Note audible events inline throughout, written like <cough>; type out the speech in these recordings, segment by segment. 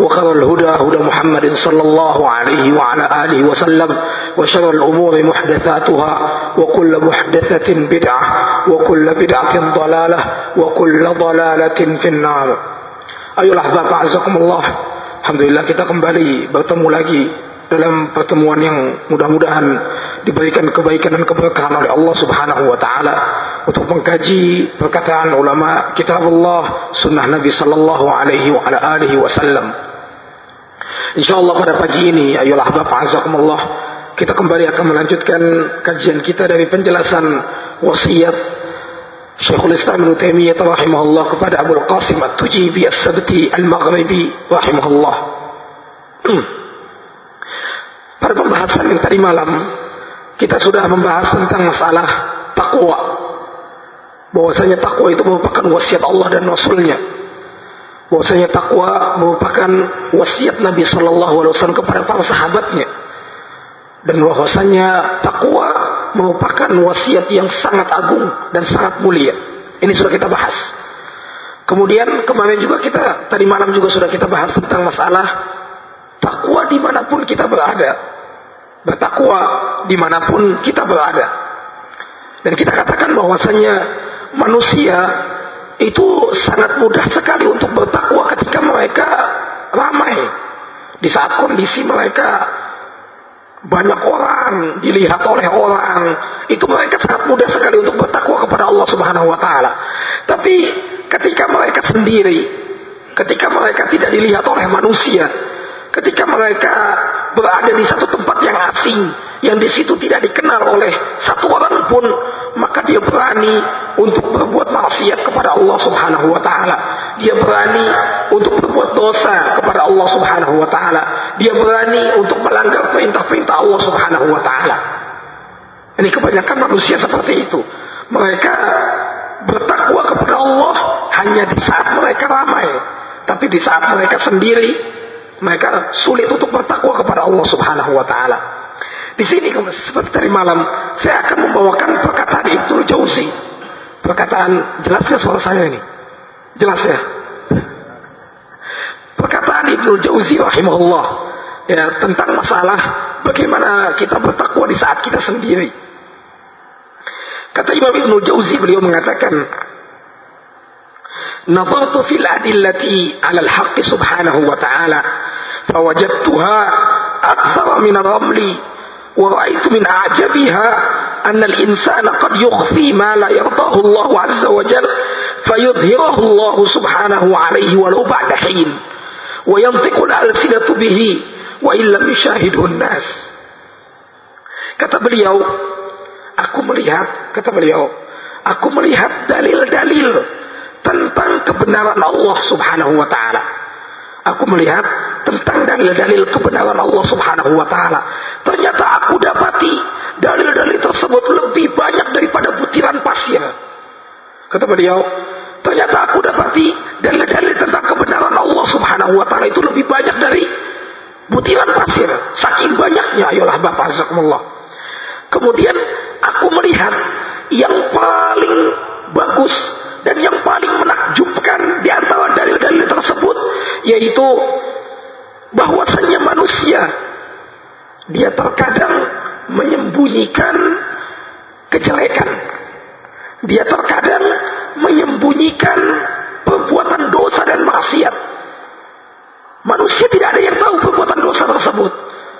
وخير الهدى هدى محمد صلى الله عليه وعلى آله وسلم وشر الأمور محدثاتها وكل محدثة بدعة وكل بدعة ضلالة وكل ضلالة في النار أيها الأحباب أعزكم الله Alhamdulillah kita kembali bertemu lagi dalam pertemuan yang mudah-mudahan diberikan kebaikan dan keberkahan oleh Allah Subhanahu wa taala untuk mengkaji perkataan ulama kitab Allah sunnah Nabi sallallahu alaihi wa ala alihi wasallam. Insyaallah pada pagi ini ayolah ahbab azakumullah kita kembali akan melanjutkan kajian kita dari penjelasan wasiat Syekhul Islam Ibn Taimiyah rahimahullah kepada Abu Qasim At-Tujibi As-Sabti Al-Maghribi rahimahullah. Pada pembahasan yang tadi malam kita sudah membahas tentang masalah takwa. Bahwasanya takwa itu merupakan wasiat Allah dan Rasulnya. Bahwasanya takwa merupakan wasiat Nabi Shallallahu Alaihi Wasallam kepada para sahabatnya. Dan bahwasanya takwa merupakan wasiat yang sangat agung dan sangat mulia. Ini sudah kita bahas. Kemudian kemarin juga kita tadi malam juga sudah kita bahas tentang masalah takwa di mana pun kita berada. Bertakwa di mana pun kita berada. Dan kita katakan bahwasanya manusia itu sangat mudah sekali untuk bertakwa ketika mereka ramai. Di saat kondisi mereka banyak orang dilihat oleh orang itu mereka sangat mudah sekali untuk bertakwa kepada Allah Subhanahu wa taala. Tapi ketika mereka sendiri, ketika mereka tidak dilihat oleh manusia, ketika mereka berada di satu tempat yang asing, yang di situ tidak dikenal oleh satu orang pun, maka dia berani untuk berbuat maksiat kepada Allah Subhanahu wa taala. Dia berani untuk berbuat dosa kepada Allah Subhanahu wa taala. Dia berani untuk melanggar perintah-perintah Allah Subhanahu wa taala. Ini kebanyakan manusia seperti itu. Mereka bertakwa kepada Allah hanya di saat mereka ramai, tapi di saat mereka sendiri mereka sulit untuk bertakwa kepada Allah Subhanahu wa taala. Di sini seperti tadi malam saya akan membawakan perkataan Ibnu Jauzi. Perkataan jelasnya suara saya ini. Jelas ya? Perkataan Ibnu Jauzi rahimahullah ya tentang masalah bagaimana kita bertakwa di saat kita sendiri. Kata Imam Ibnu Jauzi beliau mengatakan fil adillati 'ala al-haqq subhanahu wa ta'ala fawajadtuha akthara min ar-ramli wa ra'aytu min a'jabiha anna al-insana qad yukhfi ma la yardahu Allah 'azza wa jalla fayudhhirahu Allah subhanahu 'alayhi walau ba'da hin wa yantiqu al-alsinatu bihi wa illam yushahidu an-nas kata beliau aku melihat kata beliau aku melihat dalil-dalil tentang kebenaran Allah Subhanahu wa taala. Aku melihat tentang dalil-dalil kebenaran Allah Subhanahu wa taala. Ternyata aku dapati dalil-dalil tersebut lebih banyak daripada butiran pasir. Kata beliau, ternyata aku dapati dalil-dalil tentang kebenaran Allah Subhanahu wa taala itu lebih banyak dari butiran pasir. Saking banyaknya, ayolah Bapak Azakumullah. Kemudian aku melihat yang paling bagus dan yang paling menakjubkan di antara dalil-dalil tersebut yaitu bahwasanya manusia dia terkadang menyembunyikan kejelekan. Dia terkadang menyembunyikan perbuatan dosa dan maksiat. Manusia tidak ada yang tahu perbuatan dosa tersebut.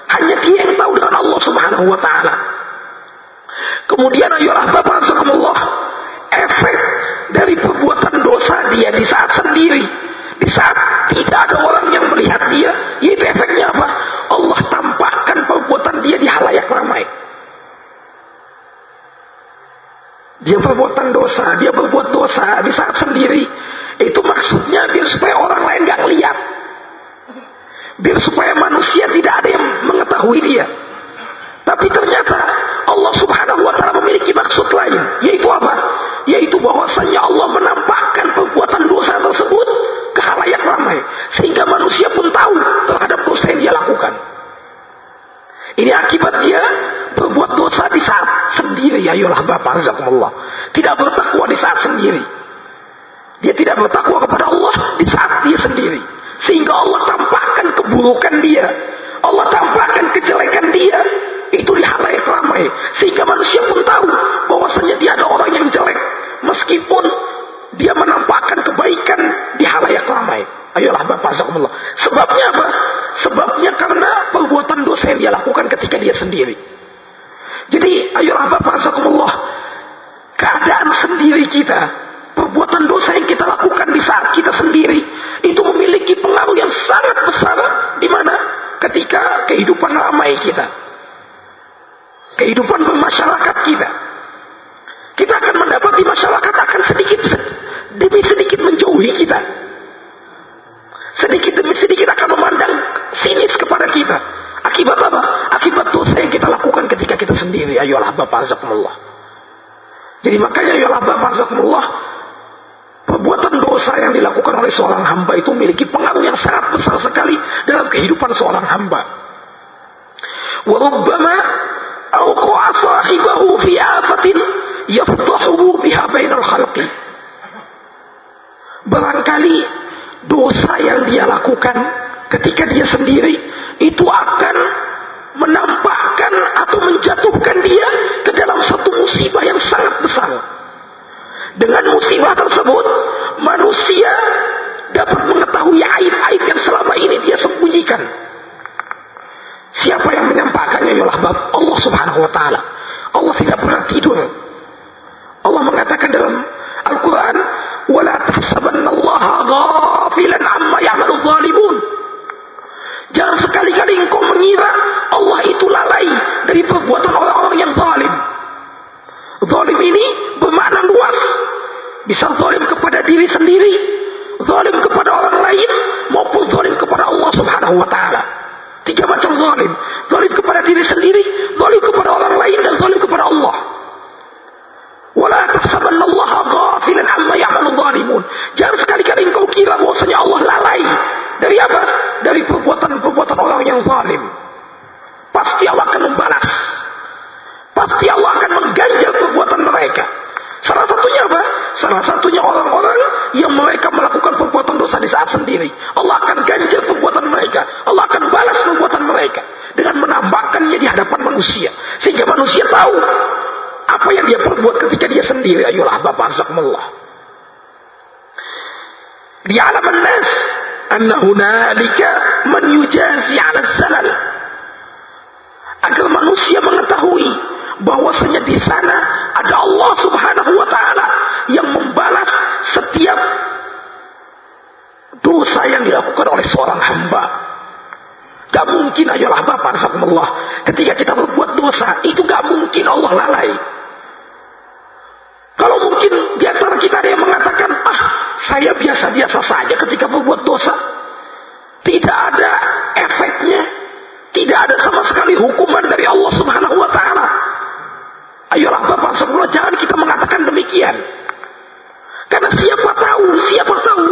Hanya dia yang tahu dengan Allah Subhanahu wa taala. Kemudian ayolah Bapak Allah efek dari perbuatan dosa dia di saat sendiri, Dia perbuatan dosa, dia kita. Akibat apa? Akibat dosa yang kita lakukan ketika kita sendiri. Ayolah Bapak Azakumullah. Jadi makanya ayolah Bapak Azakumullah. Perbuatan dosa yang dilakukan oleh seorang hamba itu memiliki pengaruh yang sangat besar sekali dalam kehidupan seorang hamba. Warubbama sahibahu fi afatin yafdahuhu biha bainal khalqi. Barangkali dosa yang dia lakukan ketika dia sendiri itu akan menampakkan atau menjatuhkan dia ke dalam satu musibah yang sangat besar. Dengan musibah tersebut, manusia dapat mengetahui aib-aib yang selama ini dia sembunyikan. Siapa yang menyampaikannya ialah Allah Subhanahu wa taala. Allah tidak pernah tidur. Allah mengatakan dalam Al-Qur'an, "Wala tahsabannallaha ghafilan amma ya'malu dhalimun." Jangan sekali-kali engkau mengira Allah itu lalai dari perbuatan orang-orang yang zalim. Zalim ini bermakna luas. Bisa zalim kepada diri sendiri, zalim kepada orang lain, maupun zalim kepada Allah Subhanahu wa taala. Tiga macam zalim. Zalim kepada diri sendiri, zalim kepada orang lain, dan zalim kepada Allah. Wala tahsabannallaha ghafilan amma ya'malu zalimun. Jangan sekali-kali engkau kira bahwasanya Allah lalai dari apa? Dari perbuatan-perbuatan orang yang zalim. Pasti Allah akan membalas. Pasti Allah akan mengganjal perbuatan mereka. Salah satunya apa? Salah satunya orang-orang yang mereka melakukan perbuatan dosa di saat sendiri. Allah akan ganjal perbuatan mereka. Allah akan balas perbuatan mereka. Dengan menambahkannya di hadapan manusia. Sehingga manusia tahu apa yang dia perbuat ketika dia sendiri. Ayolah Bapak Azakmullah. Di alam nas. Anna hunalika man yujazi ala salal. Agar manusia mengetahui bahwasanya di sana ada Allah Subhanahu wa taala yang membalas setiap dosa yang dilakukan oleh seorang hamba. Gak mungkin ayolah Bapak Allah. Ketika kita berbuat dosa, itu gak mungkin Allah lalai. Kalau mungkin di antara kita ada yang mengatakan, ah saya biasa-biasa saja ketika berbuat dosa. Tidak ada efeknya. Tidak ada sama sekali hukuman dari Allah subhanahu wa ta'ala. Ayolah Bapak semua jangan kita mengatakan demikian. Karena siapa tahu, siapa tahu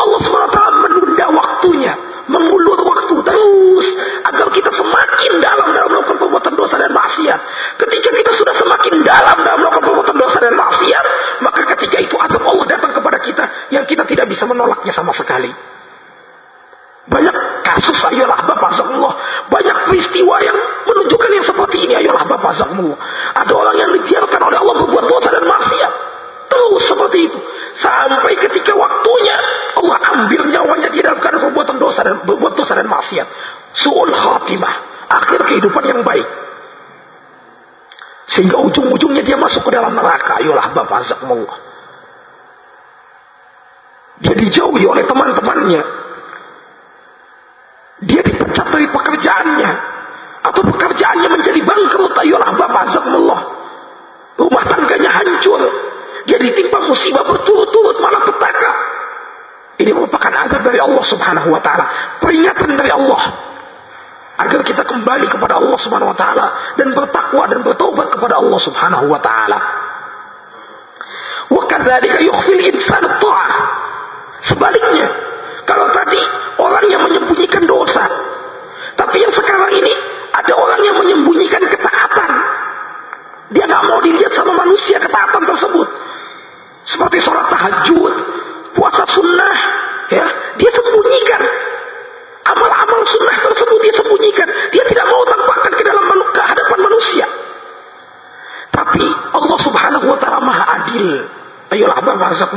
Allah SWT menunda waktunya, mengulur waktu terus agar kita semakin dalam dalam melakukan perbuatan dosa dan maksiat. Ketika kita sudah semakin dalam dalam melakukan perbuatan dosa dan maksiat, maka ketika itu adab Allah datang kepada kita yang kita tidak bisa menolaknya sama sekali. Banyak kasus ayolah Bapak Zakumullah. Banyak peristiwa yang menunjukkan yang seperti ini ayolah Bapak Zakumullah. Ada orang yang dibiarkan oleh Allah berbuat dosa dan maksiat. Terus seperti itu. Sampai ketika waktunya Allah ambil nyawanya di dalam keadaan perbuatan dosa dan berbuat dosa dan maksiat. Su'ul khatimah. Akhir kehidupan yang baik. Sehingga ujung-ujungnya dia masuk ke dalam neraka. Ayolah Bapak Zakumullah. Dia dijauhi oleh teman-temannya dia dipecat dari pekerjaannya atau pekerjaannya menjadi bangkrut ayolah bapak azabullah rumah tangganya hancur ditimpa musibah berturut-turut malah petaka ini merupakan azab dari Allah subhanahu wa ta'ala peringatan dari Allah agar kita kembali kepada Allah Subhanahu wa taala dan bertakwa dan bertobat kepada Allah Subhanahu wa taala. Wa kadzalika yukhfil insan ta'ah. Sebaliknya, kalau tadi orang yang menyembunyikan dosa, tapi yang sekarang ini ada orang yang menyembunyikan ketaatan. Dia nggak mau dilihat sama manusia ketaatan tersebut. Seperti sholat tahajud, puasa sunnah, ya, dia sembunyikan. Amal-amal sunnah tersebut dia sembunyikan. Dia tidak mau tampakkan ke dalam kehadapan manusia. Tapi Allah subhanahu wa ta'ala maha adil. Ayolah Bapak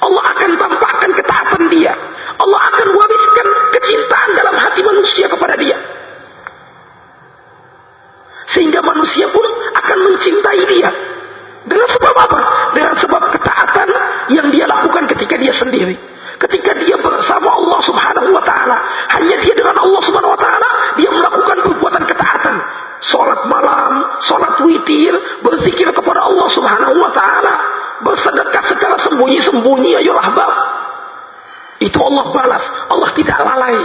Allah akan tampakkan ketaatan dia. Allah akan wariskan kecintaan dalam hati manusia kepada dia. Sehingga manusia pun akan mencintai dia. Dengan sebab apa? Dengan sebab ketaatan yang dia lakukan ketika dia sendiri. Ketika dia bersama Allah subhanahu wa ta'ala. Hanya dia dengan Allah subhanahu wa ta'ala. Dia melakukan perbuatan ketaatan. Sholat malam, sholat witir, berzikir kepada Allah subhanahu wa ta'ala. Bersedekah secara sembunyi-sembunyi, ayolah bab. Itu Allah balas. Allah tidak lalai.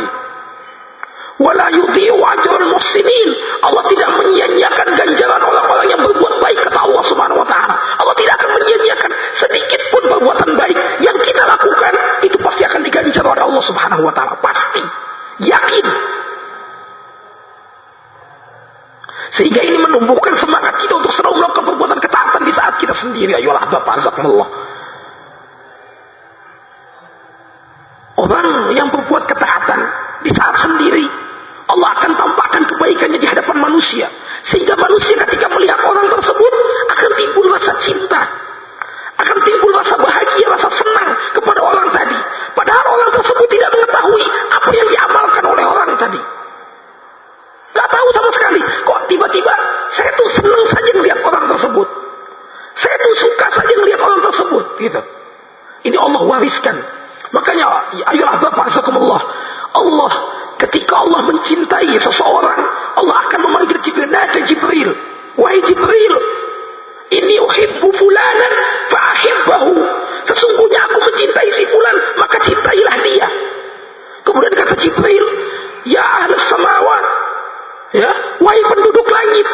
Wahai penduduk langit,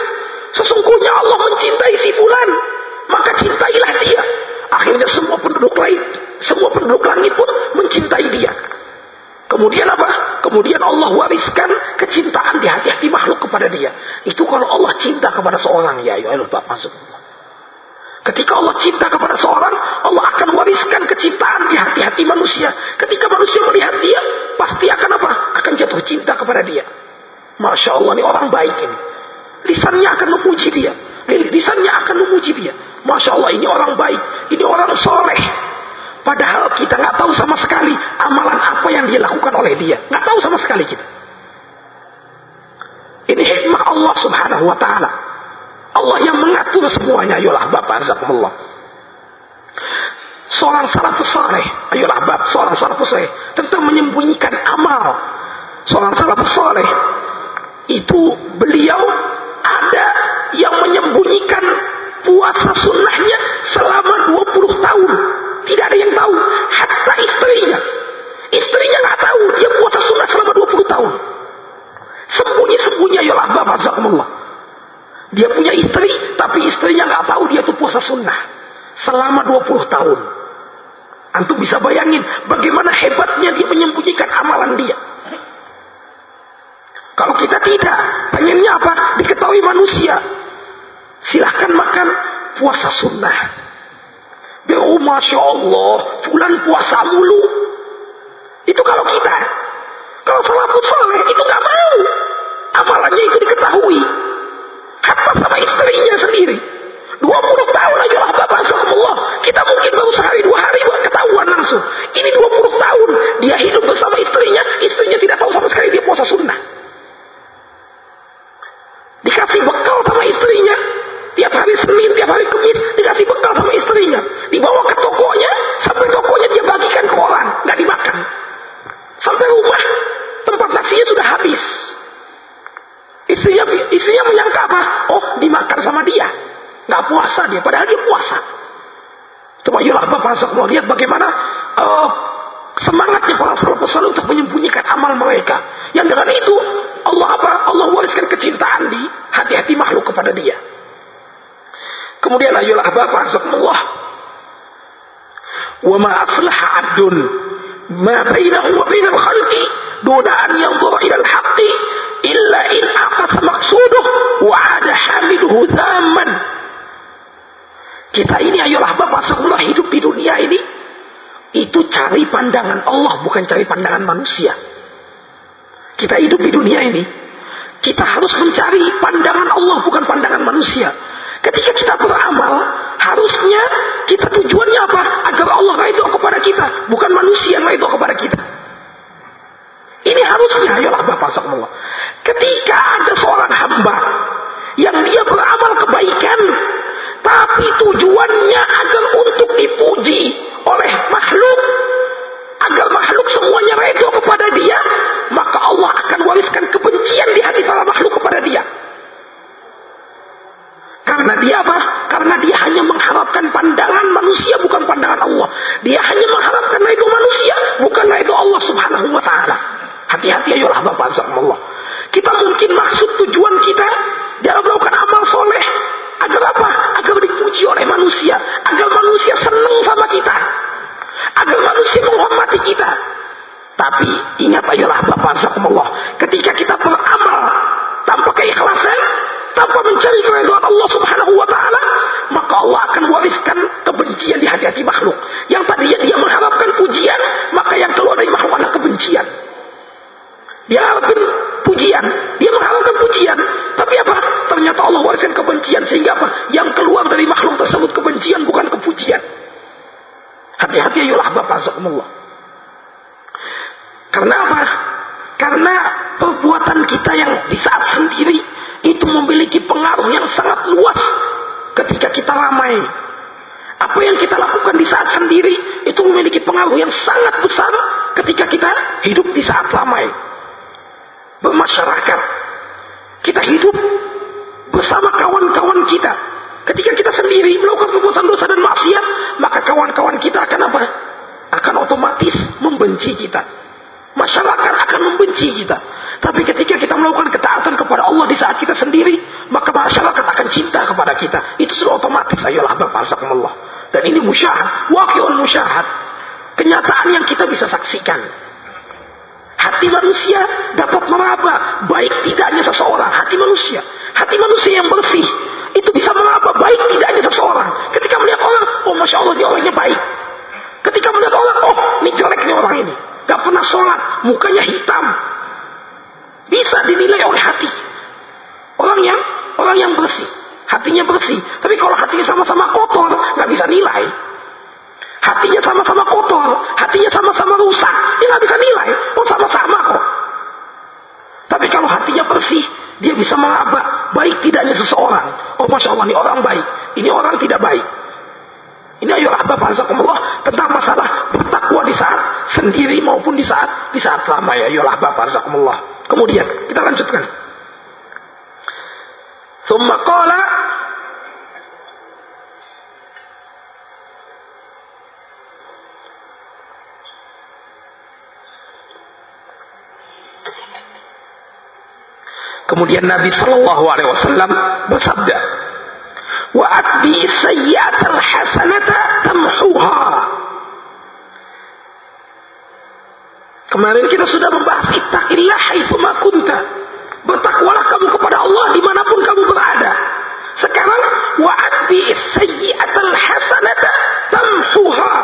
sesungguhnya Allah mencintai si fulan, maka cintailah dia. Akhirnya semua penduduk langit, semua penduduk langit pun mencintai dia. Kemudian apa? Kemudian Allah wariskan kecintaan di hati-hati makhluk kepada dia. Itu kalau Allah cinta kepada seorang. Ya, ya Allah, masuk. Ketika Allah cinta kepada seorang, Allah akan wariskan kecintaan di hati-hati manusia. Ketika manusia melihat dia, pasti akan apa? Akan jatuh cinta kepada dia. Masya Allah, ini orang baik ini. Lisannya akan memuji dia. Lisannya akan memuji dia. Masya Allah, ini orang baik. Ini orang soleh. Padahal kita nggak tahu sama sekali amalan apa yang dia lakukan oleh dia. Nggak tahu sama sekali kita. Ini hikmah Allah subhanahu wa ta'ala. Allah yang mengatur semuanya. Ayolah Bapak Azakumullah. Seorang salafus saleh. Ayolah Bapak. Seorang salafus saleh. Tentang menyembunyikan amal. Seorang salafus saleh. Itu beliau ada yang menyembunyikan puasa sunnahnya selama 20 tahun. Tidak ada yang tahu. Hatta istrinya. Istrinya nggak tahu. Dia puasa sunnah selama 20 tahun. Sembunyi-sembunyi ya Bapak Zakumullah. Dia punya istri, tapi istrinya nggak tahu dia tuh puasa sunnah. Selama 20 tahun. Antum bisa bayangin bagaimana hebatnya dia menyembunyikan amalan dia. Kalau kita tidak, pengennya apa? Diketahui manusia. Silahkan makan puasa sunnah. Ya oh, Masya Allah, bulan puasa mulu. Itu kalau kita. Kalau salafus soleh itu gak mau. Amalannya itu diketahui. Hatta sama istrinya sendiri. 20 tahun aja lah Bapak Allah. Kita mungkin baru sehari dua hari buat ketahuan langsung. Ini 20 tahun. Dia hidup bersama istrinya. Istrinya tidak tahu sama sekali dia puasa sunnah. Dikasih bekal sama istrinya. Tiap hari Senin, tiap hari Kamis dikasih bekal sama istrinya. Dibawa ke tokonya, sampai tokonya dia bagikan ke orang, nggak dimakan. Sampai rumah, tempat nasinya sudah habis. Istrinya, istrinya menyangka apa? Oh, dimakan sama dia. Nggak puasa dia, padahal dia puasa. Coba yalah Bapak semua lihat bagaimana uh, semangatnya para salafus saleh untuk menyembunyikan amal mereka. Yang dengan itu Allah apa? kepada dia. Kemudian ayolah Bapak Allah. Wa ma aslaha abdun ma bainahu wa bainal khalqi duna an yanzura ila al-haqqi illa in aqasa maqsuduh wa ada hamiduhu zaman. Kita ini ayolah Bapak sekolah hidup di dunia ini itu cari pandangan Allah bukan cari pandangan manusia. Kita hidup di dunia ini kita harus mencari pandangan Allah bukan pandangan manusia. Ketika kita beramal, harusnya kita tujuannya apa? Agar Allah itu kepada kita, bukan manusia yang itu kepada kita. Ini harusnya, ayolah Bapak Allah. Ketika ada seorang hamba yang dia beramal kebaikan, tapi tujuannya agar untuk dipuji oleh makhluk, agar makhluk semuanya redho kepada dia, maka Allah akan wariskan kebencian di hati para makhluk kepada dia. Karena dia apa? Karena dia hanya mengharapkan pandangan manusia bukan pandangan Allah. Dia hanya mengharapkan itu manusia bukan itu Allah Subhanahu wa taala. Hati-hati ayolah Bapak Allah. Kita mungkin maksud tujuan kita dalam melakukan amal soleh dipuji oleh manusia, agar manusia senang sama kita, agar manusia menghormati kita. Tapi ingat ayolah Bapak Allah, ketika kita beramal tanpa keikhlasan, tanpa mencari keridhaan Allah Subhanahu wa taala, maka Allah akan wariskan kebencian di hati-hati makhluk. Yang tadinya dia mengharapkan pujian, maka yang keluar dari makhluk adalah kebencian. Dia harapkan pujian, dia mengharapkan pujian, tapi apa? Ternyata Allah wariskan kebencian sehingga apa? Yang keluar dari makhluk tersebut kebencian bukan kepujian. Hati-hati ayolah Bapak Allah. Karena apa? Karena perbuatan kita yang di saat sendiri itu memiliki pengaruh yang sangat luas ketika kita ramai. Apa yang kita lakukan di saat sendiri itu memiliki pengaruh yang sangat besar ketika kita hidup di saat ramai. Bermasyarakat. Kita hidup bersama kawan-kawan kita. Ketika kita sendiri melakukan perbuatan dosa dan maksiat, maka kawan-kawan kita akan apa? Akan otomatis membenci kita. Masyarakat akan membenci kita. Tapi ketika kita melakukan ketaatan kepada Allah di saat kita sendiri, maka masyarakat akan cinta kepada kita. Itu sudah otomatis. Ayolah Allah. Dan ini musyahad. Wakiul musyahad. Kenyataan yang kita bisa saksikan. Hati manusia dapat meraba baik tidaknya seseorang. Hati manusia. Hati manusia yang bersih. Itu bisa meraba baik tidaknya seseorang. Ketika melihat orang, oh Masya Allah dia orangnya baik. Ketika melihat orang, oh ini jelek orang ini. Gak pernah sholat, mukanya hitam, bisa dinilai oleh hati. Orang yang orang yang bersih, hatinya bersih. Tapi kalau hatinya sama-sama kotor, nggak bisa nilai. Hatinya sama-sama kotor, hatinya sama-sama rusak, dia nggak bisa nilai. Oh sama-sama kok. Tapi kalau hatinya bersih, dia bisa meraba baik tidaknya seseorang. Oh masya Allah, ini orang baik, ini orang tidak baik. Ini ayolah Bapak Allah tentang masalah bertakwa di saat sendiri maupun di saat di saat lama ya. Ayolah Bapak Allah. Kemudian kita lanjutkan. Thumma qala Kemudian Nabi Shallallahu Alaihi Wasallam bersabda, "Wa atbi sayyatal hasanata tamhuha." Kemarin kita sudah membahas ittaqillah haitsu kunta. Bertakwalah kamu kepada Allah di mana pun kamu berada. Sekarang wa'adbi sayyi'atal hasanata tamhuha.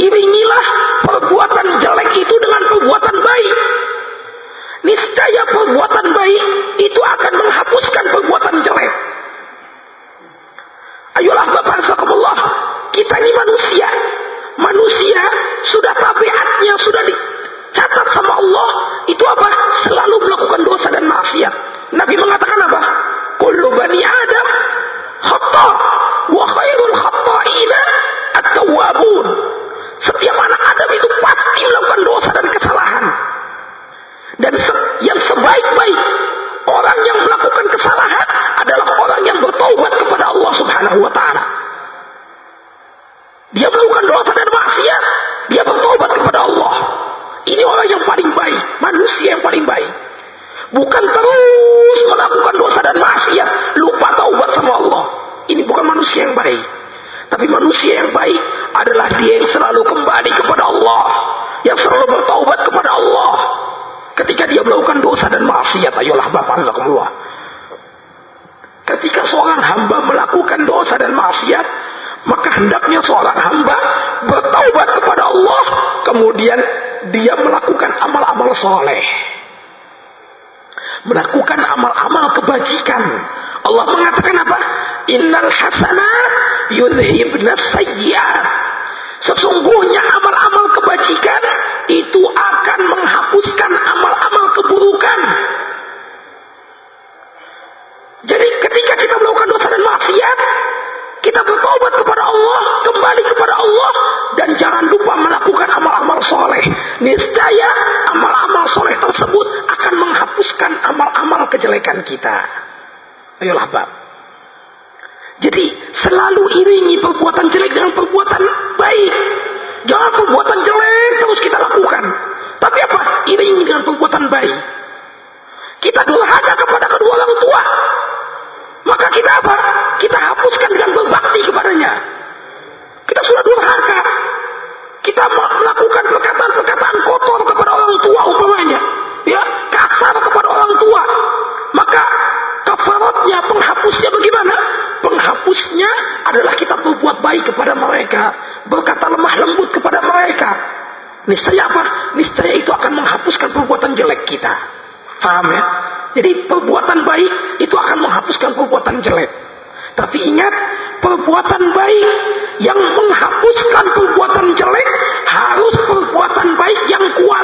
Iringilah perbuatan jelek itu dengan perbuatan baik. Niscaya perbuatan baik itu akan menghapuskan perbuatan jelek. Ayolah Bapak Allah, kita ini manusia manusia sudah tabiatnya sudah dicatat sama Allah itu apa? Selalu melakukan dosa dan maksiat. Nabi mengatakan apa? Kullu bani Adam khata wa khairul khata'ina at-tawwabun. Setiap anak Adam itu pasti melakukan dosa dan kesalahan. Dan yang sebaik-baik orang yang melakukan kesalahan adalah orang yang bertobat kepada Allah Subhanahu wa taala. Dia melakukan dosa dan maksiat. Dia bertobat kepada Allah. Ini orang yang paling baik. Manusia yang paling baik. Bukan terus melakukan dosa dan maksiat, lupa taubat sama Allah. Ini bukan manusia yang baik. Tapi manusia yang baik adalah dia yang selalu kembali kepada Allah. Yang selalu bertaubat kepada Allah. Ketika dia melakukan dosa dan maksiat, ayolah Bapak Rasulullah. Ketika seorang hamba melakukan dosa dan maksiat, maka hendaknya seorang hamba bertaubat kepada Allah, kemudian dia melakukan amal-amal soleh. Melakukan amal-amal kebajikan. Allah mengatakan apa? Innal hasanat yudhibna sayyiat. Sesungguhnya amal-amal kebajikan itu akan menghapuskan amal-amal keburukan. Jadi ketika kita melakukan dosa dan maksiat, kita bertobat kepada Allah, kembali kepada Allah, dan jangan lupa melakukan amal-amal soleh. Niscaya amal-amal soleh tersebut akan menghapuskan amal-amal kejelekan kita. Ayolah bab. Jadi selalu iringi perbuatan jelek dengan perbuatan baik. Jangan perbuatan jelek terus kita lakukan. Tapi apa? Iringi dengan perbuatan baik. Kita durhaka kepada kedua orang tua. Maka kita apa? Kita hapuskan dengan berbakti kepadanya. Kita sudah durhaka. Kita melakukan perkataan-perkataan kotor kepada orang tua umpamanya. Ya, kasar kepada orang tua. Maka kafaratnya, penghapusnya bagaimana? Penghapusnya adalah kita berbuat baik kepada mereka. Berkata lemah lembut kepada mereka. Niscaya apa? Niscaya itu akan menghapuskan perbuatan jelek kita. Paham ya? Jadi perbuatan baik itu akan menghapuskan perbuatan jelek. Tapi ingat, perbuatan baik yang menghapuskan perbuatan jelek harus perbuatan baik yang kualitas,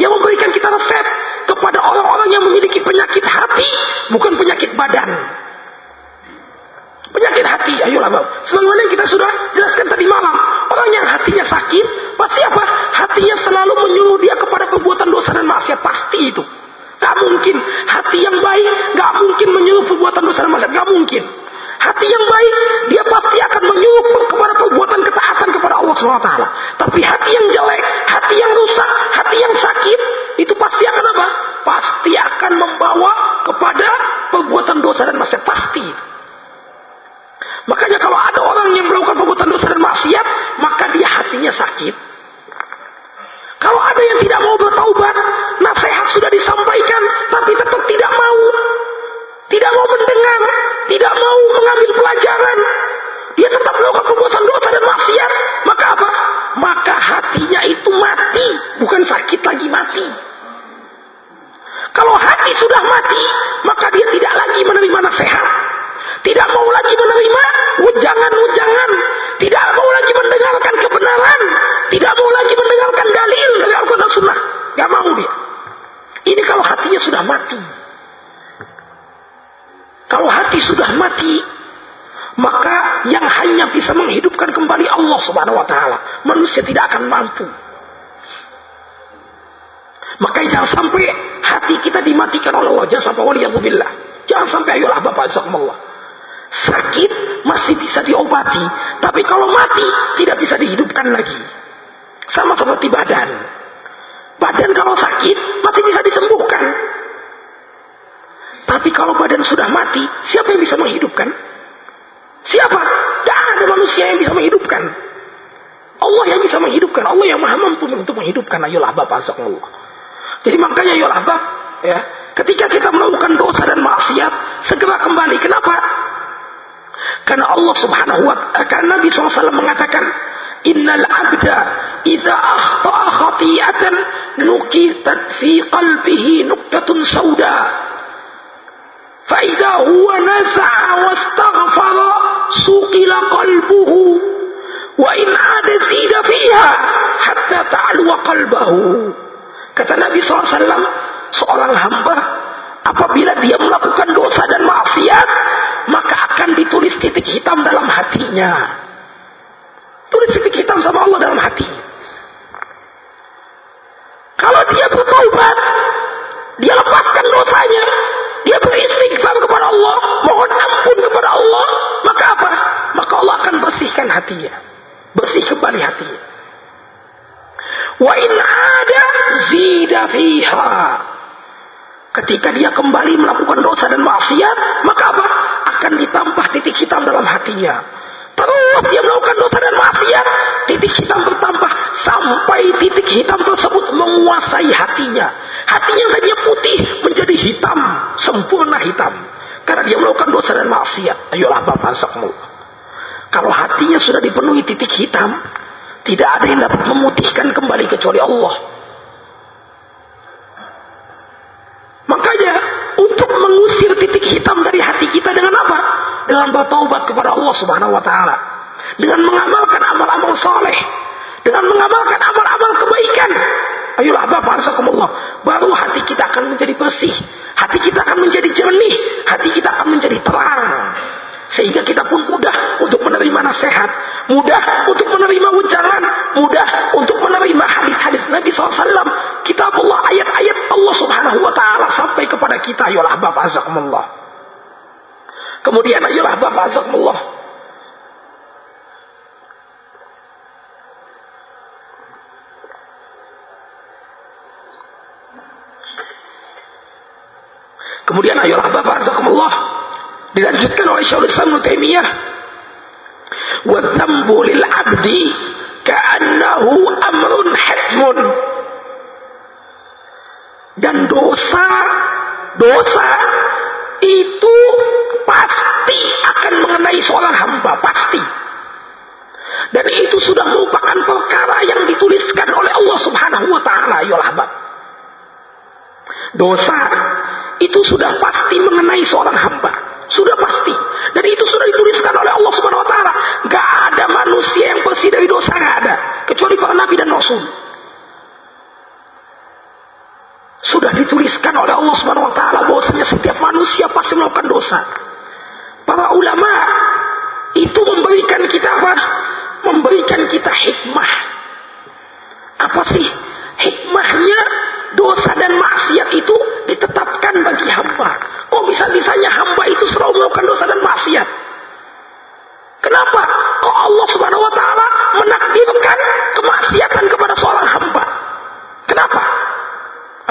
yang memberikan kita resep kepada orang-orang yang memiliki penyakit hati, bukan penyakit badan. Penyakit hati, ayolah bang. Sebagaimana kita sudah jelaskan tadi malam. Orang yang hatinya sakit, pasti apa? Hatinya selalu menyuruh dia kepada perbuatan dosa dan maksiat. Pasti itu. Gak mungkin. Hati yang baik, gak mungkin menyuruh perbuatan dosa dan maksiat. Gak mungkin. Hati yang baik, dia pasti akan menyuruh kepada perbuatan ketaatan kepada Allah SWT. Tapi hati yang jelek, hati yang rusak, hati yang sakit, itu pasti akan apa? Pasti akan membawa kepada perbuatan dosa dan maksiat. Pasti. Makanya kalau ada orang yang melakukan perbuatan dosa dan maksiat, maka dia hatinya sakit. Kalau ada yang tidak mau bertaubat, nasihat sudah disampaikan, tapi tetap tidak mau. Tidak mau mendengar, tidak mau mengambil pelajaran. Dia tetap melakukan perbuatan dosa dan maksiat. Maka apa? Maka hatinya itu mati, bukan sakit lagi mati. Kalau hati sudah mati, maka dia tidak lagi menerima nasihat. Tidak mau lagi menerima ujangan-ujangan. Tidak mau lagi mendengarkan kebenaran. Tidak mau lagi mendengarkan dalil dari Al-Quran Sunnah. Gak mau dia. Ini kalau hatinya sudah mati. Kalau hati sudah mati, maka yang hanya bisa menghidupkan kembali Allah Subhanahu wa taala. Manusia tidak akan mampu. Maka jangan sampai hati kita dimatikan oleh Allah. Jangan sampai waliyahulillah. Jangan sampai ayolah Bapak Allah. Sakit masih bisa diobati. Tapi kalau mati tidak bisa dihidupkan lagi. Sama seperti badan. Badan kalau sakit masih bisa disembuhkan. Tapi kalau badan sudah mati, siapa yang bisa menghidupkan? Siapa? Tidak ada manusia yang bisa menghidupkan. Allah yang bisa menghidupkan. Allah yang maha mampu untuk menghidupkan. Ayolah Bapak Allah. Jadi makanya ayolah Bapak. Ya, ketika kita melakukan dosa dan maksiat, segera kembali. Kenapa? Karena Allah subhanahu wa ta'ala, karena Nabi SAW mengatakan, Innal abda idza akhta'a khati'atan nukitat fi qalbihi nuktatun sauda. فإذا هو نزع واستغفر سقل قلبه وإن عاد زيد فيها حتى تعلو قلبه kata Nabi SAW seorang hamba apabila dia melakukan dosa dan maksiat maka akan ditulis titik hitam dalam hatinya tulis titik hitam sama Allah dalam hati kalau dia bertobat dia lepaskan dosanya dia beristighfar kepada Allah, mohon ampun kepada Allah, maka apa? Maka Allah akan bersihkan hatinya. Bersih kembali hatinya. Wa in ada zida fiha. Ketika dia kembali melakukan dosa dan maksiat, maka apa? Akan ditambah titik hitam dalam hatinya. Terus dia melakukan dosa dan maksiat, titik hitam bertambah sampai titik hitam tersebut menguasai hatinya Hatinya tadinya putih menjadi hitam, sempurna hitam. Karena dia melakukan dosa dan maksiat. Ayolah Bapak sakmu. Kalau hatinya sudah dipenuhi titik hitam, tidak ada yang dapat memutihkan kembali kecuali Allah. Makanya untuk mengusir titik hitam dari hati kita dengan apa? Dengan bertaubat kepada Allah Subhanahu wa taala. Dengan mengamalkan amal-amal soleh. Dengan mengamalkan amal-amal kebaikan. Ayolah Bapak Allah. Baru hati kita akan menjadi bersih. Hati kita akan menjadi jernih. Hati kita akan menjadi terang. Sehingga kita pun mudah untuk menerima nasihat. Mudah untuk menerima ujangan. Mudah untuk menerima hadis-hadis Nabi SAW. Kitab Allah, ayat-ayat Allah subhanahu wa ta'ala sampai kepada kita. Ayolah Bapak. Kemudian ayolah Bapak Allah. Kemudian ayolah Bapak Azakumullah. Dilanjutkan oleh Syaikhul Islam Taimiyah. Wa dhanbu lil 'abdi ka'annahu amrun hatmun. Dan dosa dosa itu pasti akan mengenai seorang hamba pasti. Dan itu sudah merupakan perkara yang dituliskan oleh Allah Subhanahu wa taala ya Dosa itu sudah pasti mengenai seorang hamba. Sudah pasti. Dan itu sudah dituliskan oleh Allah Subhanahu wa taala. Gak ada manusia yang bersih dari dosa, gak ada, kecuali para nabi dan rasul. Sudah dituliskan oleh Allah Subhanahu wa taala bahwasanya setiap manusia pasti melakukan dosa. Para ulama itu memberikan kita apa? Memberikan kita hikmah. Apa sih hikmahnya dosa dan maksiat itu ditetapkan bagi hamba. Kok bisa-bisanya hamba itu selalu melakukan dosa dan maksiat? Kenapa? Kok Allah Subhanahu wa taala menakdirkan kemaksiatan kepada seorang hamba? Kenapa?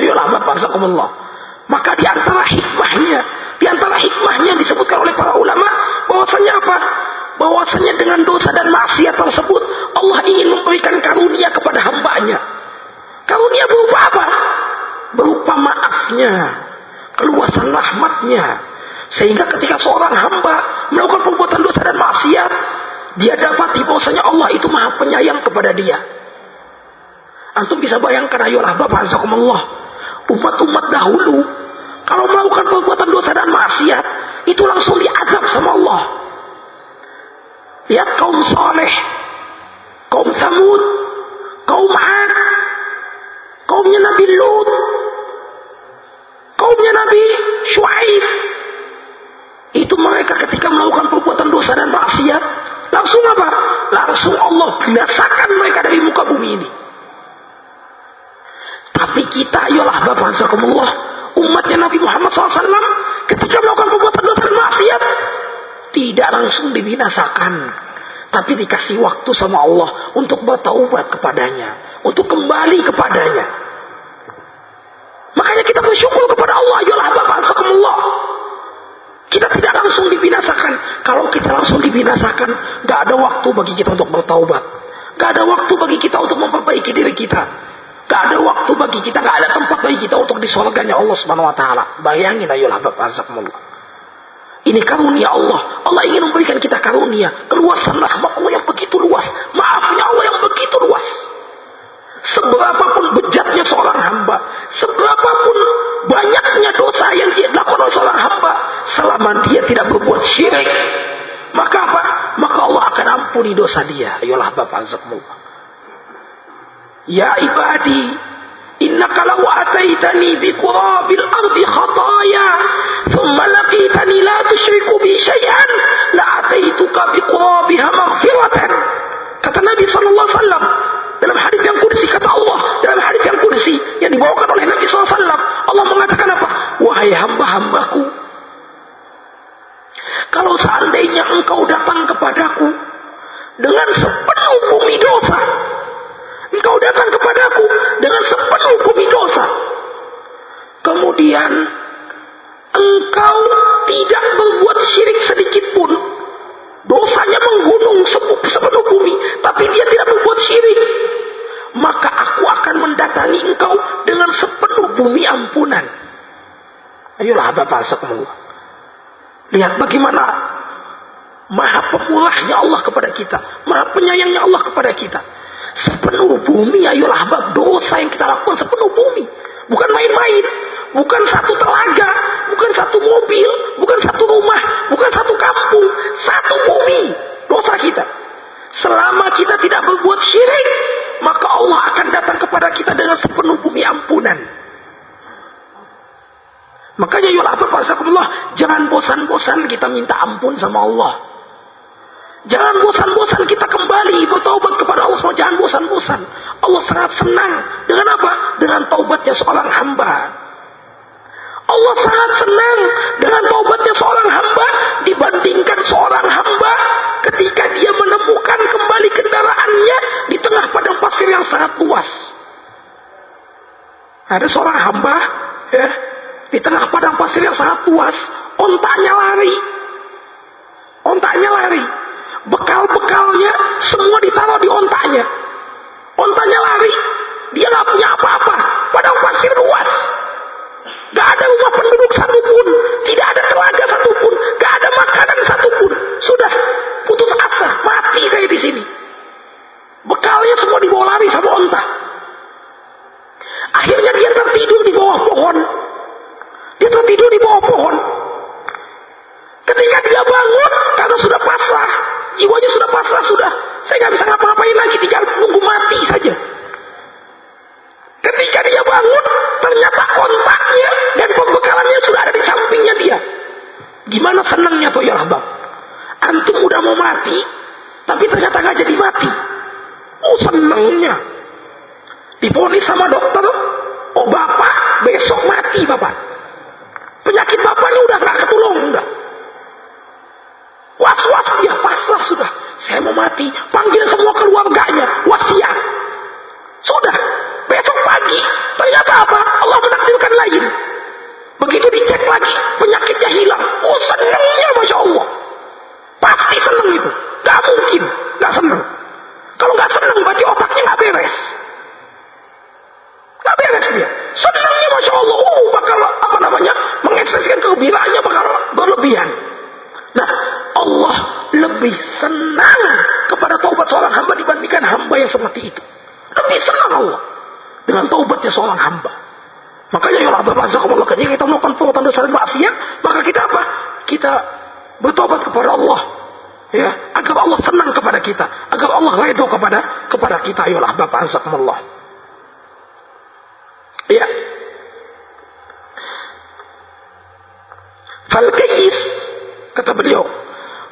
Ayolah Bapak Allah. Maka di antara hikmahnya, di antara hikmahnya disebutkan oleh para ulama bahwasanya apa? Bahwasanya dengan dosa dan maksiat tersebut Allah ingin memberikan karunia kepada hambanya. Karunia berupa apa? Berupa maafnya, keluasan rahmatnya. Sehingga ketika seorang hamba melakukan perbuatan dosa dan maksiat, dia dapat bahwasanya Allah itu maha penyayang kepada dia. Antum bisa bayangkan ayolah Bapak Azakumullah. Umat-umat dahulu. Kalau melakukan perbuatan dosa dan maksiat. Itu langsung diazab sama Allah. Lihat kaum soleh. Kaum samud. Kaum ad kaumnya Nabi Lut, kaumnya Nabi Shu'aib. Itu mereka ketika melakukan perbuatan dosa dan maksiat, langsung apa? Langsung Allah binasakan mereka dari muka bumi ini. Tapi kita, ayolah Bapak Azakumullah, umatnya Nabi Muhammad SAW, ketika melakukan perbuatan dosa dan maksiat, tidak langsung dibinasakan. Tapi dikasih waktu sama Allah untuk bertaubat kepadanya. Untuk kembali kepadanya. Makanya kita bersyukur kepada Allah. Bapak Azakumullah. Kita tidak langsung dibinasakan. Kalau kita langsung dibinasakan, gak ada waktu bagi kita untuk bertaubat. Gak ada waktu bagi kita untuk memperbaiki diri kita. Gak ada waktu bagi kita, gak ada tempat bagi kita untuk disolgannya Allah Subhanahu Wa Taala. Bayangin ayolah Bapak. Ini karunia Allah. Allah ingin memberikan kita karunia. Keluasan rahmat Allah yang begitu luas. Maafnya Allah yang begitu luas. Seberapapun bejatnya seorang hamba, seberapapun banyaknya dosa yang dia lakukan oleh seorang hamba, selama dia tidak berbuat syirik, maka apa? Maka Allah akan ampuni dosa dia. Ayolah Bapak Azabullah. Ya ibadi, innaka law ataitani bi qurabil ardi khataya, thumma laqitani la tusyriku bi syai'an, la ataituka bi maghfiratan. Kata Nabi wasallam, dalam hadis yang kursi kata Allah, dalam hadis yang kursi yang dibawakan oleh Nabi SAW, Allah mengatakan apa? Wahai hamba-hambaku, kalau seandainya engkau datang kepadaku dengan sepenuh bumi dosa, engkau datang kepadaku dengan sepenuh bumi dosa, kemudian engkau tidak berbuat syirik sedikit pun, dosanya menggunung sepenuh bumi, tapi dia tidak berbuat syirik, maka aku akan mendatangi engkau dengan sepenuh bumi ampunan. Ayolah Bapak sepenuh. Lihat bagaimana maha pemulahnya Allah kepada kita. Maha penyayangnya Allah kepada kita. Sepenuh bumi, ayolah bab dosa yang kita lakukan sepenuh bumi. Bukan main-main. Bukan satu telaga. Bukan satu mobil. Bukan satu rumah. Bukan satu kampung. Satu bumi. Dosa kita. Selama kita tidak berbuat syirik, maka Allah akan datang kepada kita dengan sepenuh bumi ampunan. Makanya ya Allah, jangan bosan-bosan kita minta ampun sama Allah. Jangan bosan-bosan kita kembali bertobat kepada Allah. Jangan bosan-bosan. Allah sangat senang dengan apa? Dengan taubatnya seorang hamba. Allah sangat senang dengan taubatnya seorang hamba dibandingkan seorang hamba ketika dia menemukan kembali kendaraannya di tengah padang pasir yang sangat luas. Ada seorang hamba ya, di tengah padang pasir yang sangat luas, ontanya lari. Ontanya lari. Bekal-bekalnya semua ditaruh di ontanya. Ontanya lari. Dia nggak punya apa-apa. Padang pasir luas. Gak ada rumah penduduk satupun. Tidak ada telaga satupun. Gak ada makanan satupun. Sudah putus asa. Mati saya di sini. Bekalnya semua dibawa lari sama onta. Akhirnya dia tertidur di bawah pohon. Dia tertidur di bawah pohon. Ketika dia bangun, karena sudah pasrah, jiwanya sudah pasrah, sudah. Saya nggak bisa ngapa-ngapain lagi, tinggal nunggu mati saja. Ketika dia bangun, ternyata kontaknya dan pembekalannya sudah ada di sampingnya dia. Gimana senangnya tuh ya bang? Antum udah mau mati, tapi ternyata nggak jadi mati. Oh senangnya. Diponis sama dokter, oh bapak besok mati bapak. Penyakit bapaknya udah nggak ketulung udah. Was-was dia pasrah sudah. Saya mau mati. Panggil semua keluarganya. Wasiat. Sudah. Besok pagi. Ternyata apa? Allah menakdirkan lain. Begitu dicek lagi. Penyakitnya hilang. Oh senangnya Masya Allah. Pasti senang itu. Gak mungkin. Gak senang. Kalau gak senang berarti otaknya gak beres. Gak beres dia. Senangnya Masya Allah. Oh bakal apa namanya. Mengekspresikan kegembiraannya bakal berlebihan. Nah, Allah lebih senang kepada taubat seorang hamba dibandingkan hamba yang seperti itu. Lebih senang Allah dengan taubatnya seorang hamba. Makanya ya Allah ketika kita melakukan perbuatan dosa dan maksiat, maka kita apa? Kita bertobat kepada Allah. Ya, agar Allah senang kepada kita, agar Allah ridho kepada kepada kita. Ayolah Bapak Azakumullah. Ya. Fal kata beliau,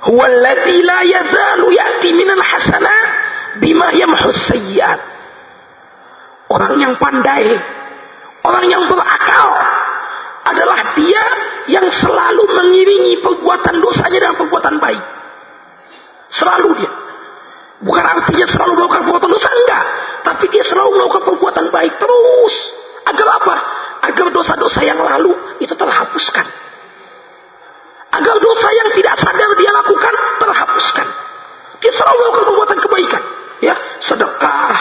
huwa alladhi la yazalu ya'ti minal hasanat bima yamhus sayyi'at. Orang yang pandai Orang yang berakal adalah dia yang selalu mengiringi perbuatan dosanya dengan perbuatan baik. Selalu dia. Bukan artinya selalu melakukan perbuatan dosa, enggak. Tapi dia selalu melakukan perbuatan baik terus. Agar apa? Agar dosa-dosa yang lalu itu terhapuskan. Agar dosa yang tidak sadar dia lakukan terhapuskan. Dia selalu melakukan perbuatan kebaikan. Ya, sedekah,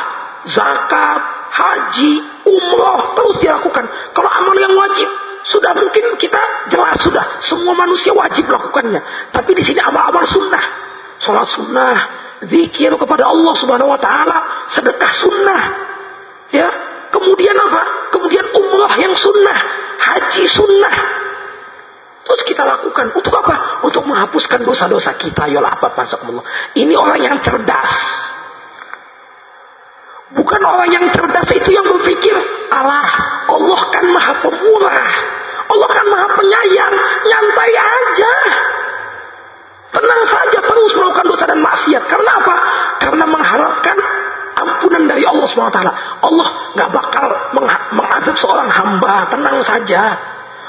zakat, haji, umroh terus dia lakukan. Kalau amal yang wajib sudah mungkin kita jelas sudah semua manusia wajib melakukannya. Tapi di sini amal-amal sunnah, sholat sunnah, zikir kepada Allah Subhanahu Wa Taala, sedekah sunnah, ya. Kemudian apa? Kemudian umrah yang sunnah, haji sunnah. Terus kita lakukan untuk apa? Untuk menghapuskan dosa-dosa kita. Ya apa Ini orang yang cerdas. Bukan orang yang cerdas itu yang berpikir, Allah, Allah kan maha pemurah. Allah kan maha penyayang. Nyantai aja. Tenang saja terus melakukan dosa dan maksiat. Karena apa? Karena mengharapkan ampunan dari Allah SWT. Allah nggak bakal mengadab seorang hamba. Tenang saja.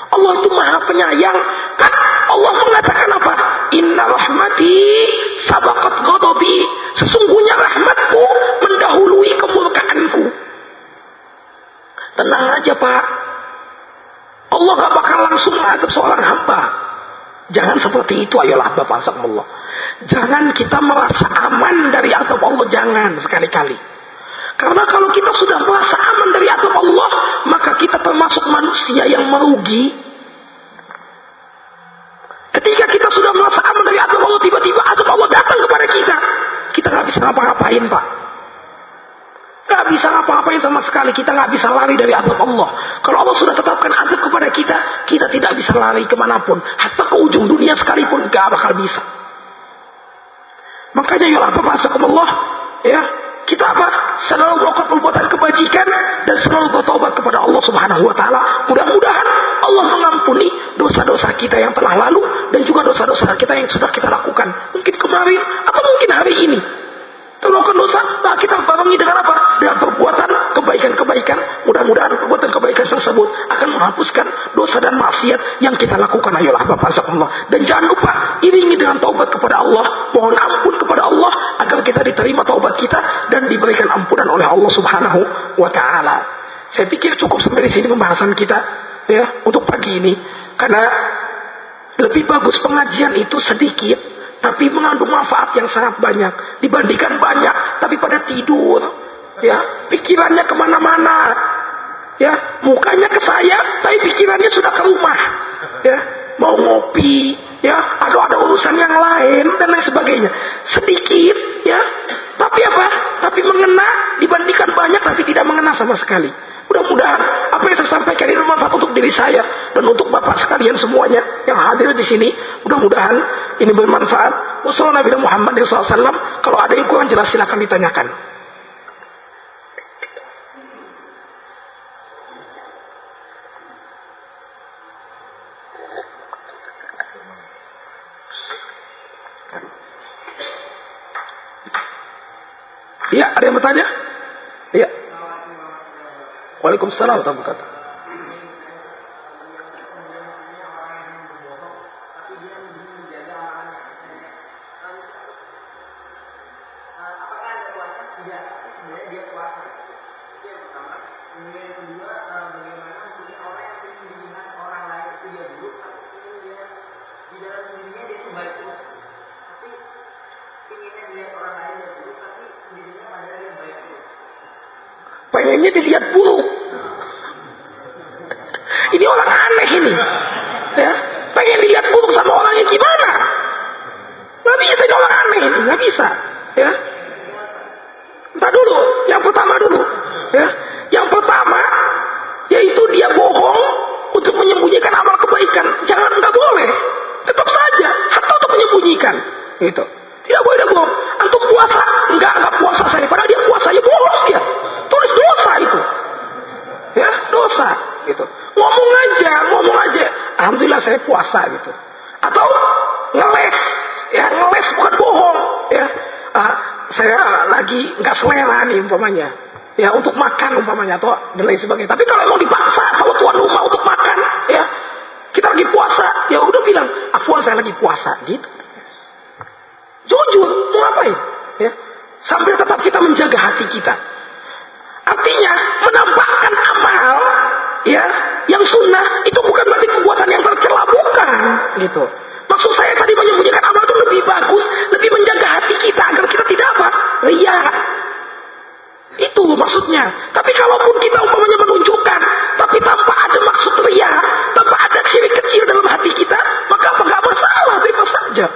Allah itu maha penyayang. Kan Allah mengatakan apa? Inna rahmati sabakat ghadabi. Sesungguhnya rahmatku mendahului kemurkaanku. Tenang aja pak. Allah gak bakal langsung menghadap seorang hamba. Jangan seperti itu ayolah Bapak Allah. Jangan kita merasa aman dari atap Allah. Jangan sekali-kali. Karena kalau kita sudah merasa aman dari atap Allah, maka kita termasuk manusia yang merugi. Ketika kita sudah merasa aman dari atap Allah, tiba-tiba atap Allah datang kepada kita. Kita nggak bisa ngapa-ngapain, Pak. Nggak bisa ngapa-ngapain sama sekali. Kita nggak bisa lari dari atap Allah. Kalau Allah sudah tetapkan atap kepada kita, kita tidak bisa lari ke mana pun. Hatta ke ujung dunia sekalipun, nggak bakal bisa. Makanya ya apa Allah, ya kita apa? Selalu melakukan perbuatan kebajikan dan selalu bertobat kepada Allah Subhanahu wa taala. Mudah-mudahan Allah mengampuni dosa-dosa kita yang telah lalu dan juga dosa-dosa kita yang sudah kita lakukan. Mungkin kemarin atau mungkin hari ini. Melakukan dosa, nah kita barengi dengan apa? Dengan perbuatan kebaikan-kebaikan. Mudah-mudahan perbuatan kebaikan tersebut akan menghapuskan dosa dan maksiat yang kita lakukan. Ayolah Bapak Allah. Dan jangan lupa iringi dengan taubat kepada Allah. Mohon ampun kepada Allah agar kita diterima taubat kita dan diberikan ampunan oleh Allah Subhanahu wa taala. Saya pikir cukup sampai di sini pembahasan kita ya untuk pagi ini karena lebih bagus pengajian itu sedikit tapi mengandung manfaat yang sangat banyak. Dibandingkan banyak tapi pada tidur. Ya pikirannya ke mana-mana. Ya mukanya ke saya tapi pikirannya sudah ke rumah. Ya mau ngopi. Ya atau ada urusan yang lain dan lain sebagainya. Sedikit ya. Tapi apa? Tapi mengena dibandingkan banyak tapi tidak mengena sama sekali Mudah-mudahan apa yang saya sampaikan ini bermanfaat untuk diri saya dan untuk bapak sekalian semuanya yang hadir di sini. Mudah-mudahan ini bermanfaat. Wassalamualaikum Muhammad SAW. Kalau ada yang kurang jelas silahkan ditanyakan. Iya, ada yang bertanya? Iya. Waalaikumsalam warahmatullahi wabarakatuh. Pengennya dilihat buruk. Ini orang aneh ini. Ya, pengen dilihat buruk sama orangnya gimana? Gak bisa ini orang aneh ini, gak bisa. Ya, Entah dulu, yang pertama dulu. Ya, yang pertama yaitu dia bohong untuk menyembunyikan amal kebaikan. Jangan nggak boleh. Tetap saja, atau untuk menyembunyikan. Itu. Tidak boleh dia bohong. Antum puasa, enggak enggak puasa saya. Padahal dia puasa, ya bohong dia. Dosa gitu. Ngomong aja, ngomong aja. Alhamdulillah saya puasa gitu. Atau ngeles, ya ngeles bukan bohong, ya. Uh, saya lagi nggak selera nih umpamanya. ya untuk makan umpamanya atau dan lain sebagainya. Tapi kalau emang dipaksa sama tuan rumah untuk makan, ya kita lagi puasa, ya udah bilang, aku saya lagi puasa, gitu. Jujur, mau ngapain? Ya, sambil tetap kita menjaga hati kita. Artinya menampakkan amal, ya, yang sunnah itu bukan berarti perbuatan yang tercela, bukan, gitu. Maksud saya tadi menyembunyikan amal itu lebih bagus, lebih menjaga hati kita agar kita tidak apa? Ria. Itu maksudnya. Tapi kalaupun kita umpamanya menunjukkan, tapi tanpa ada maksud ria, tanpa ada ciri kecil dalam hati kita, maka apa nggak masalah, bebas saja.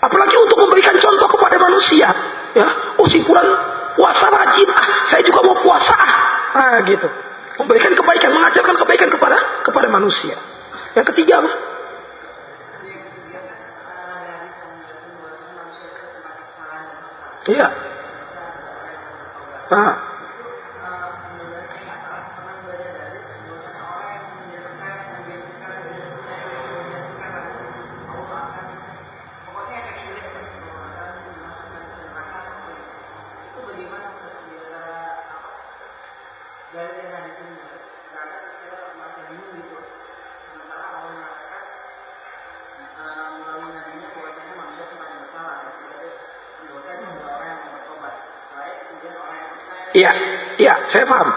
Apalagi untuk memberikan contoh kepada manusia. Ya, oh si puasa rajin, ah saya juga mau puasa ah. Ah gitu. Memberikan kebaikan, mengajarkan kebaikan kepada kepada manusia. Yang ketiga apa? Iya. Nah. Iya, iya, saya paham.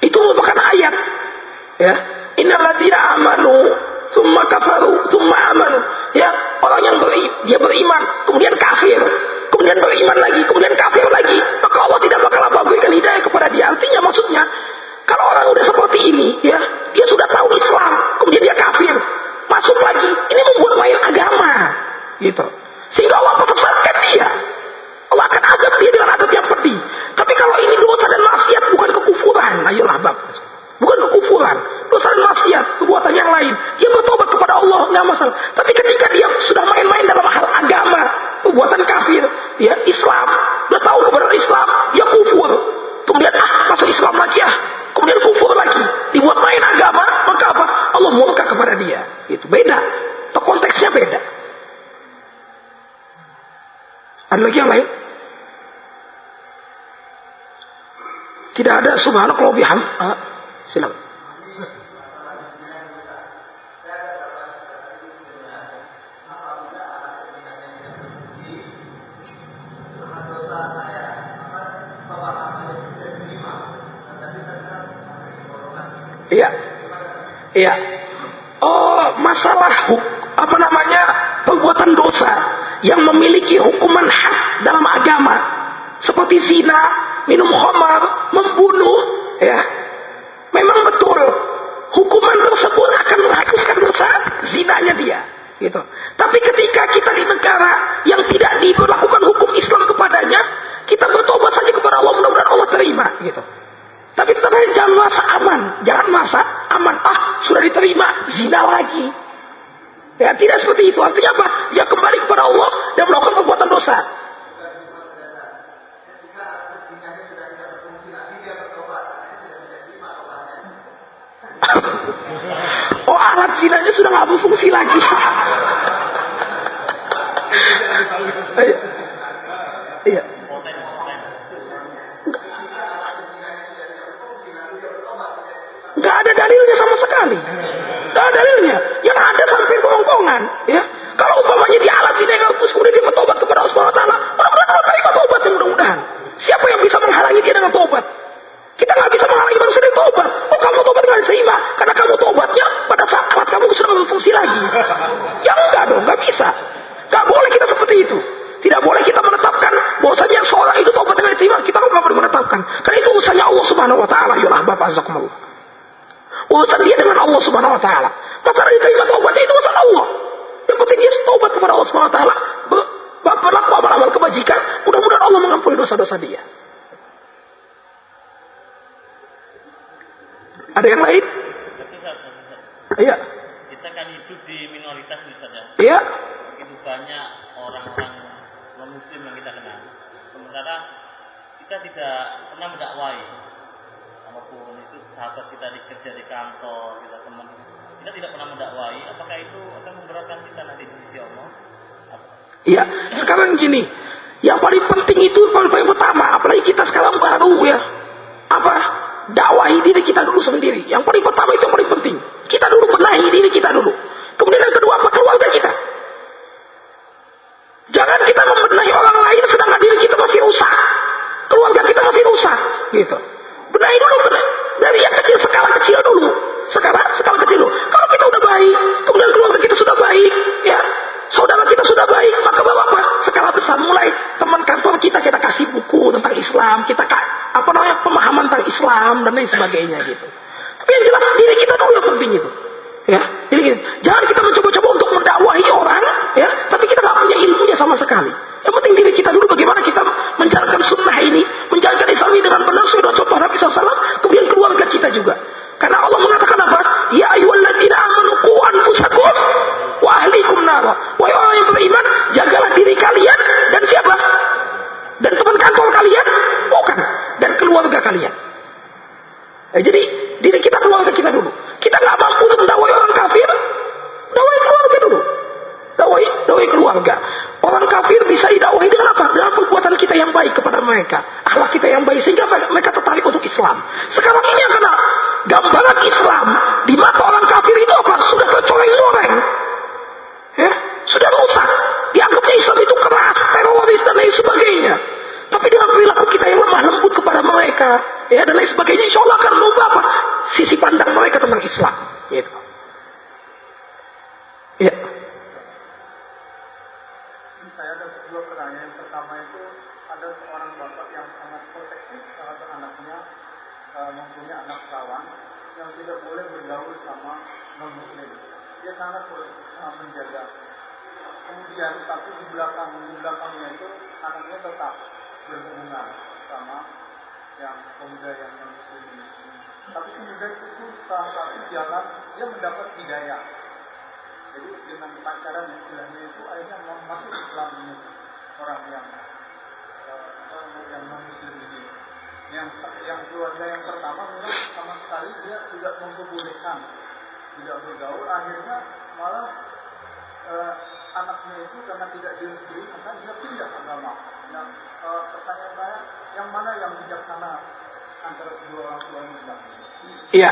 Itu merupakan ayat. Ya, innalladzina amanu summa kafaru summa amanu. Ya, orang yang beri, dia beriman, kemudian kafir, kemudian beriman lagi, kemudian kafir lagi, maka Allah tidak bakal berikan hidayah kepada dia. Artinya maksudnya, kalau orang udah seperti ini, ya, Ada lagi yang lain? Tidak ada subhanallah biham. Ah, silakan. Iya. Iya. Siapa yang bisa menghalangi dia dengan tobat? Kita nggak bisa menghalangi manusia dari tobat. Oh kamu tobat nggak diterima. Karena kamu tobatnya pada saat alat kamu sudah berfungsi lagi. <laughs> Ya enggak dong, nggak bisa. Nggak boleh kita seperti itu. Tidak boleh kita menetapkan bahwasanya seorang itu tobat dengan diterima. Kita nggak boleh menetapkan. Karena itu urusannya Allah Subhanahu Wa Taala. Ya Bapak Azakumullah. Urusan dia dengan Allah Subhanahu Wa Taala. Masalah diterima tobatnya itu urusan Allah. Yang penting dia tobat kepada Allah Subhanahu Wa Taala. Berlaku amal-amal kebajikan. Mudah-mudahan Allah mengampuni dosa-dosa dia. Ada yang lain? Iya. Kita kan hidup di minoritas misalnya. Iya. Begitu banyak orang-orang non muslim yang kita kenal. Sementara kita tidak pernah mendakwai. Apa pun itu sahabat kita di kerja di kantor, kita teman kita tidak pernah mendakwai. Apakah itu akan memberatkan kita nanti di sisi Allah? Iya. Sekarang gini, yang paling penting itu paling, paling pertama, apalagi kita sekarang baru ya, mendakwahi diri kita dulu sendiri. Yang paling pertama itu yang paling penting. Kita dulu benahi diri kita dulu. Kemudian yang kedua apa? Keluarga kita. Jangan kita membenahi orang lain sedangkan diri kita masih rusak. Keluarga kita masih rusak. Gitu. Benahi dulu, benahi. Dari yang kecil, skala kecil dulu. Skala, skala kecil dulu. Kalau kita udah baik, kemudian keluarga kita sudah baik, ya, saudara kita sudah baik, maka bapak-bapak skala besar mulai teman kantor kita kita kasih buku tentang Islam, kita apa namanya pemahaman tentang Islam dan lain sebagainya gitu. Tapi yang jelas diri kita dulu yang penting itu. Ya, jadi jangan kita mencoba-coba untuk mendakwahi orang, ya, tapi kita nggak punya ilmunya sama sekali. Yang penting diri kita dulu bagaimana kita menjalankan sunnah ini, menjalankan Islam ini dengan benar dengan contoh Nabi SAW, kemudian keluarga kita juga. Karena Allah mengatakan apa? Ya ayyuhalladzina amanu qu anfusakum wa ahlikum nar. Wahai orang yang beriman, jagalah diri kalian dan siapa? Dan teman kantor kalian, bukan, dan keluarga kalian. Eh, jadi diri kita keluarga kita dulu. Kita nggak mampu untuk mendakwai orang kafir, dakwai keluarga dulu. Dakwai, dakwai keluarga. Orang kafir bisa didakwahi dengan apa? Dengan perbuatan kita yang baik kepada mereka. Akhlak kita yang baik sehingga mereka tertarik untuk Islam. Sekarang ini yang kena gambaran Islam di mata orang kafir itu apa? Sudah tercoreng-coreng. Ya, sudah rusak. Dianggapnya Islam itu keras, teroris dan lain sebagainya. Tapi dengan perilaku kita yang lemah lembut kepada mereka, ya dan lain sebagainya, insya Allah akan mengubah apa? Sisi pandang mereka tentang Islam. Gitu. Ya. Saya ada dua pertanyaan. Yang pertama itu ada seorang bapak yang sangat protektif terhadap anaknya uh, mempunyai anak perawan yang tidak boleh bergaul sama non muslim. Dia sangat sangat menjaga. Kemudian tapi di belakang di belakangnya itu anaknya tetap berhubungan sama yang pemuda yang muslim ini. Tapi kemudian itu salah satu jalan dia mendapat hidayah jadi dengan pacaran istilahnya itu akhirnya masuk Islam ini orang yang uh, yang non muslim ini. Yang yang keluarga yang pertama memang sama sekali dia tidak memperbolehkan tidak bergaul, akhirnya malah uh, anaknya itu karena tidak direstui maka dia pindah agama. Yang uh, pertanyaan saya, yang mana yang bijaksana antara kedua orang tua ini? Iya.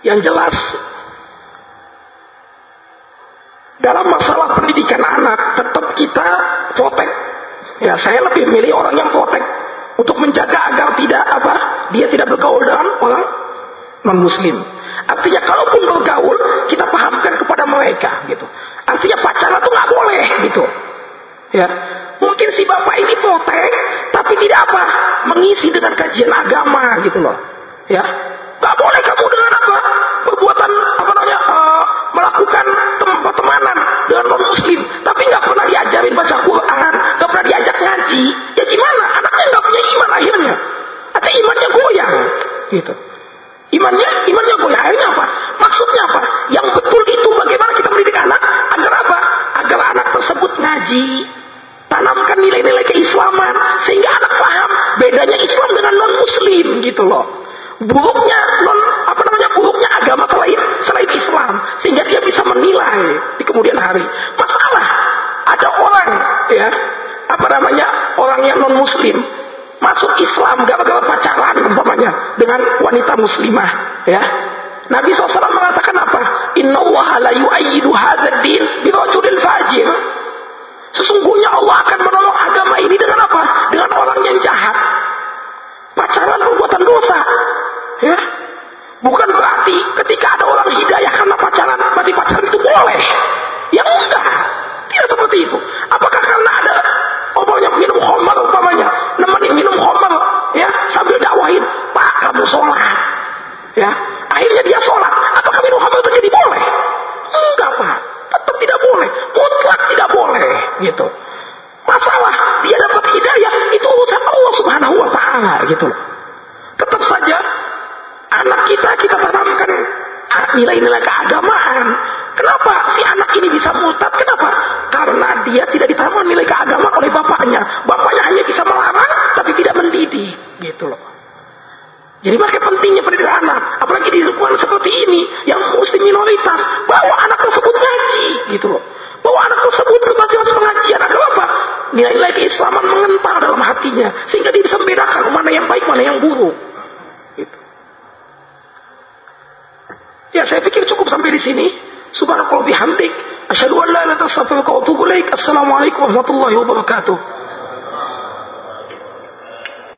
Yang jelas dalam masalah pendidikan anak tetap kita protek. Ya, saya lebih milih orang yang protek untuk menjaga agar tidak apa dia tidak bergaul dengan orang non muslim. Artinya kalaupun bergaul kita pahamkan kepada mereka gitu. Artinya pacaran itu nggak boleh gitu. Ya, mungkin si bapak ini protek tapi tidak apa mengisi dengan kajian agama gitu loh. Ya, nggak boleh kamu dengan apa perbuatan apa namanya uh, melakukan pertemanan dengan non muslim tapi nggak pernah diajarin baca Quran nggak pernah diajak ngaji. Ya gimana? Anaknya nggak punya iman akhirnya. Atau imannya goyang gitu imannya imannya goyang akhirnya apa? Maksudnya apa? Yang betul itu bagaimana kita mendidik anak? Agar apa? Agar anak tersebut ngaji tanamkan nilai-nilai keislaman sehingga anak paham bedanya Islam dengan non muslim gitu loh. Buruknya non apa namanya buruknya agama selain selain Islam sehingga dia bisa menilai di kemudian hari. Masalah ada orang ya apa namanya orang yang non muslim masuk Islam gara-gara pacaran umpamanya dengan wanita muslimah ya Nabi SAW mengatakan apa Inna la yu'ayyidu hadzal din birajulil fajir Sesungguhnya Allah akan menolong agama ini dengan apa? Dengan orang yang jahat. Pacaran perbuatan dosa. Ya. Bukan berarti ketika ada orang hidayah karena pacaran, berarti pacaran itu boleh. Ya enggak. Tidak seperti itu. Apakah karena ada umpamanya minum khamar "Pak, kamu sholat." Ya, akhirnya dia sholat. Apakah minum khamar itu jadi boleh? Enggak, Pak. Tetap tidak boleh. Mutlak tidak boleh, gitu. Masalah dia dapat hidayah itu urusan Allah Subhanahu wa taala gitu. Tetap saja anak kita kita tanamkan nilai-nilai keagamaan. Kenapa si anak ini bisa murtad? Kenapa? Karena dia tidak ditanam nilai keagamaan oleh bapaknya. Bapaknya hanya bisa melarang, tapi tidak mendidik, gitu loh. Jadi makanya pentingnya pendidikan anak, apalagi di lingkungan seperti ini yang muslim minoritas, bawa anak tersebut ngaji, gitu loh. Bawa anak tersebut ke majelis pengajian agar apa? Nilai-nilai keislaman mengentar dalam hatinya sehingga dia bisa membedakan mana yang baik, mana yang buruk. Gitu. Ya saya pikir cukup sampai di sini. Subhanakallah bihamdik. Asyhadu an la ilaha wa atubu ilaik. Assalamualaikum warahmatullahi wabarakatuh.